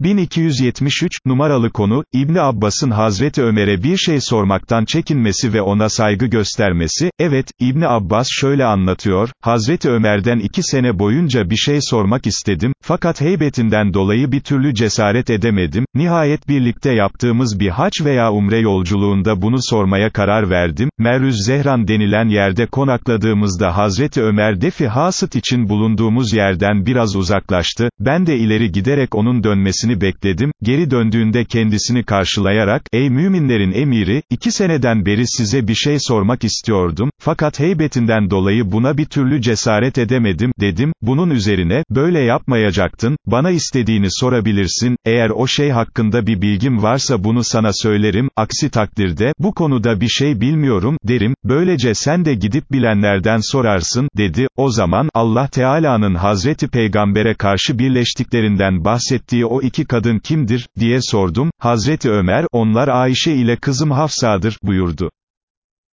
1273, numaralı konu, İbni Abbas'ın Hazreti Ömer'e bir şey sormaktan çekinmesi ve ona saygı göstermesi, evet, İbni Abbas şöyle anlatıyor, Hazreti Ömer'den iki sene boyunca bir şey sormak istedim, fakat heybetinden dolayı bir türlü cesaret edemedim, nihayet birlikte yaptığımız bir haç veya umre yolculuğunda bunu sormaya karar verdim, Merüz Zehran denilen yerde konakladığımızda Hazreti Ömer defi hasıt için bulunduğumuz yerden biraz uzaklaştı, ben de ileri giderek onun dönmesini bekledim, geri döndüğünde kendisini karşılayarak, ey müminlerin emiri, iki seneden beri size bir şey sormak istiyordum, fakat heybetinden dolayı buna bir türlü cesaret edemedim, dedim, bunun üzerine, böyle yapmayacaktın, bana istediğini sorabilirsin, eğer o şey hakkında bir bilgim varsa bunu sana söylerim, aksi takdirde, bu konuda bir şey bilmiyorum, derim, böylece sen de gidip bilenlerden sorarsın, dedi, o zaman, Allah Teala'nın Hazreti Peygamber'e karşı birleştiklerinden bahsettiği o iki kadın kimdir, diye sordum, Hazreti Ömer, onlar Ayşe ile kızım Hafsa'dır, buyurdu.